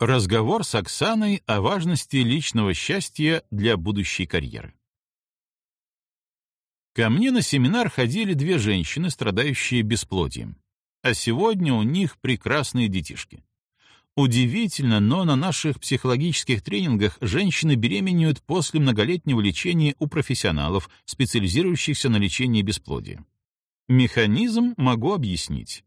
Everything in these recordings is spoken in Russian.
Разговор с Оксаной о важности личного счастья для будущей карьеры. Ко мне на семинар ходили две женщины, страдающие бесплодием. А сегодня у них прекрасные детишки. Удивительно, но на наших психологических тренингах женщины беременеют после многолетнего лечения у профессионалов, специализирующихся на лечении бесплодия. Механизм могу объяснить.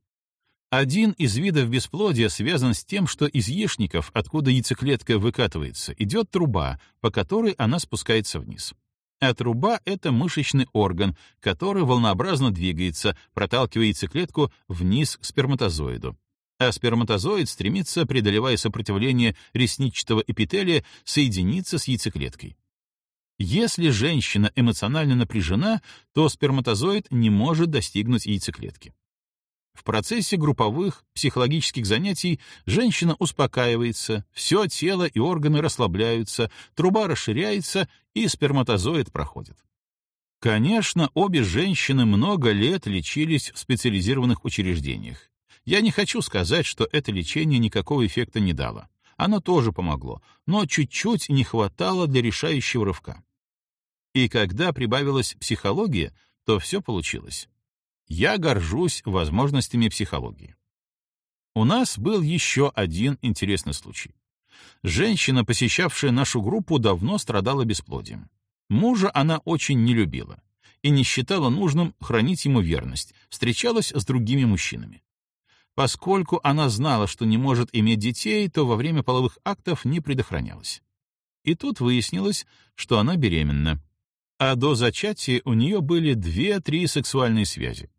Один из видов бесплодия связан с тем, что из яичников, откуда яйцеклетка выкатывается, идет труба, по которой она спускается вниз. А труба — это мышечный орган, который волнообразно двигается, проталкивая яйцеклетку вниз к сперматозоиду. А сперматозоид стремится, преодолевая сопротивление ресничного эпителия, соединиться с яйцеклеткой. Если женщина эмоционально напряжена, то сперматозоид не может достигнуть яйцеклетки. В процессе групповых психологических занятий женщина успокаивается, все тело и органы расслабляются, труба расширяется и сперматозоид проходит. Конечно, обе женщины много лет лечились в специализированных учреждениях. Я не хочу сказать, что это лечение никакого эффекта не дало. Оно тоже помогло, но чуть-чуть не хватало для решающего рывка. И когда прибавилась психология, то все получилось. Я горжусь возможностями психологии. У нас был еще один интересный случай. Женщина, посещавшая нашу группу, давно страдала бесплодием. Мужа она очень не любила и не считала нужным хранить ему верность, встречалась с другими мужчинами. Поскольку она знала, что не может иметь детей, то во время половых актов не предохранялась. И тут выяснилось, что она беременна. А до зачатия у нее были две-три сексуальные связи.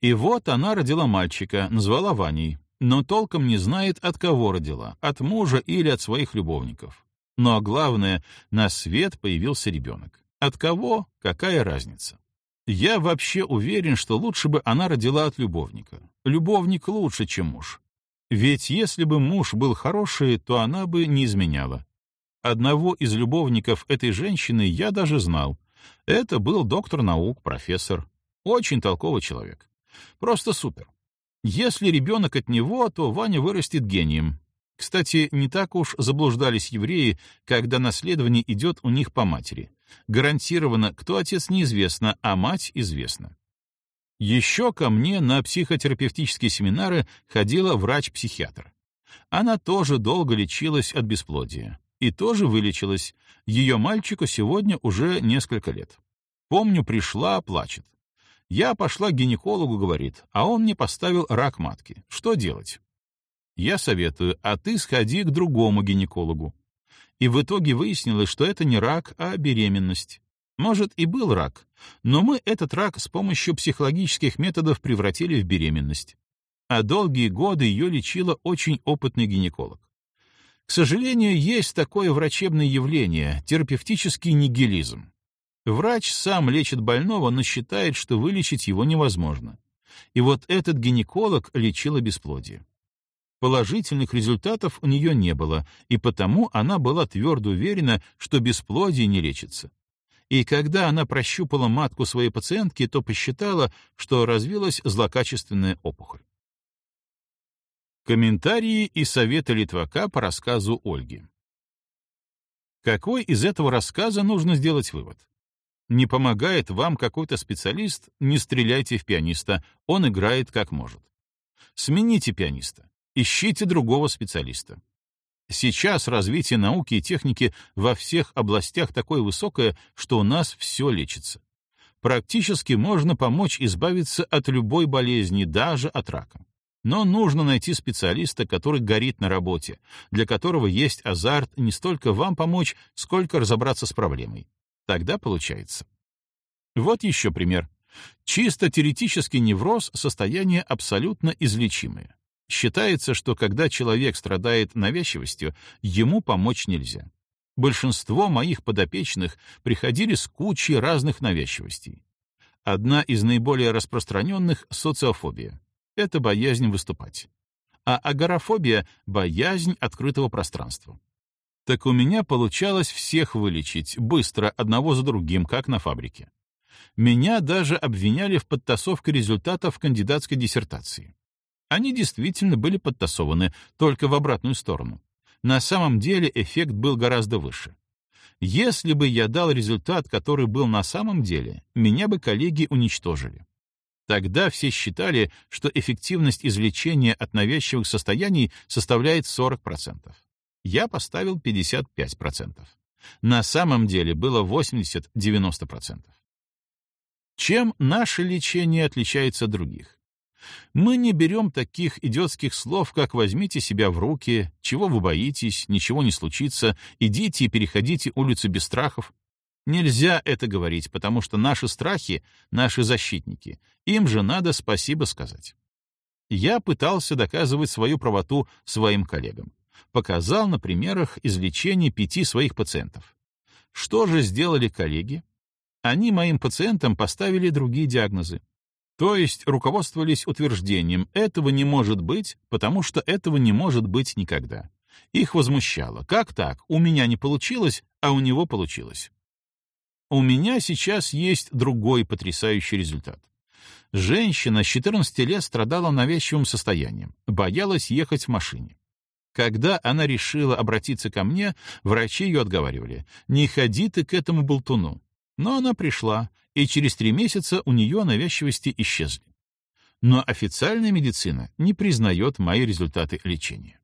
И вот она родила мальчика, назвала Ваней, но толком не знает, от кого родила, от мужа или от своих любовников. А главное, на свет появился ребенок. От кого? Какая разница? Я вообще уверен, что лучше бы она родила от любовника. Любовник лучше, чем муж. Ведь если бы муж был хороший, то она бы не изменяла. Одного из любовников этой женщины я даже знал. Это был доктор наук, профессор. Очень толковый человек. Просто супер. Если ребенок от него, то Ваня вырастет гением. Кстати, не так уж заблуждались евреи, когда наследование идет у них по матери. Гарантированно, кто отец неизвестно, а мать известна. Еще ко мне на психотерапевтические семинары ходила врач-психиатр. Она тоже долго лечилась от бесплодия. И тоже вылечилась. Ее мальчику сегодня уже несколько лет. Помню, пришла, плачет. Я пошла к гинекологу, говорит, а он мне поставил рак матки. Что делать? Я советую, а ты сходи к другому гинекологу. И в итоге выяснилось, что это не рак, а беременность. Может, и был рак, но мы этот рак с помощью психологических методов превратили в беременность. А долгие годы ее лечила очень опытный гинеколог. К сожалению, есть такое врачебное явление — терапевтический нигилизм. Врач сам лечит больного, но считает, что вылечить его невозможно. И вот этот гинеколог лечила бесплодие. Положительных результатов у нее не было, и потому она была твердо уверена, что бесплодие не лечится. И когда она прощупала матку своей пациентки, то посчитала, что развилась злокачественная опухоль. Комментарии и советы Литвака по рассказу Ольги. Какой из этого рассказа нужно сделать вывод? Не помогает вам какой-то специалист, не стреляйте в пианиста, он играет как может. Смените пианиста, ищите другого специалиста. Сейчас развитие науки и техники во всех областях такое высокое, что у нас все лечится. Практически можно помочь избавиться от любой болезни, даже от рака. Но нужно найти специалиста, который горит на работе, для которого есть азарт не столько вам помочь, сколько разобраться с проблемой. Тогда получается. Вот еще пример. Чисто теоретический невроз — состояние абсолютно излечимое. Считается, что когда человек страдает навязчивостью, ему помочь нельзя. Большинство моих подопечных приходили с кучей разных навязчивостей. Одна из наиболее распространенных — социофобия. Это боязнь выступать. А агорафобия — боязнь открытого пространства. Так у меня получалось всех вылечить, быстро, одного за другим, как на фабрике. Меня даже обвиняли в подтасовке результатов кандидатской диссертации. Они действительно были подтасованы, только в обратную сторону. На самом деле эффект был гораздо выше. Если бы я дал результат, который был на самом деле, меня бы коллеги уничтожили. Тогда все считали, что эффективность излечения от навязчивых состояний составляет 40%. Я поставил 55%. На самом деле было 80-90%. Чем наше лечение отличается от других? Мы не берем таких идиотских слов, как «возьмите себя в руки», «чего вы боитесь», «ничего не случится», «идите и переходите улицу без страхов». Нельзя это говорить, потому что наши страхи — наши защитники. Им же надо спасибо сказать. Я пытался доказывать свою правоту своим коллегам. Показал на примерах излечения пяти своих пациентов. Что же сделали коллеги? Они моим пациентам поставили другие диагнозы. То есть руководствовались утверждением «этого не может быть, потому что этого не может быть никогда». Их возмущало. Как так? У меня не получилось, а у него получилось. У меня сейчас есть другой потрясающий результат. Женщина с 14 лет страдала навязчивым состоянием, боялась ехать в машине. Когда она решила обратиться ко мне, врачи ее отговаривали. «Не ходи ты к этому болтуну». Но она пришла, и через три месяца у нее навязчивости исчезли. Но официальная медицина не признает мои результаты лечения.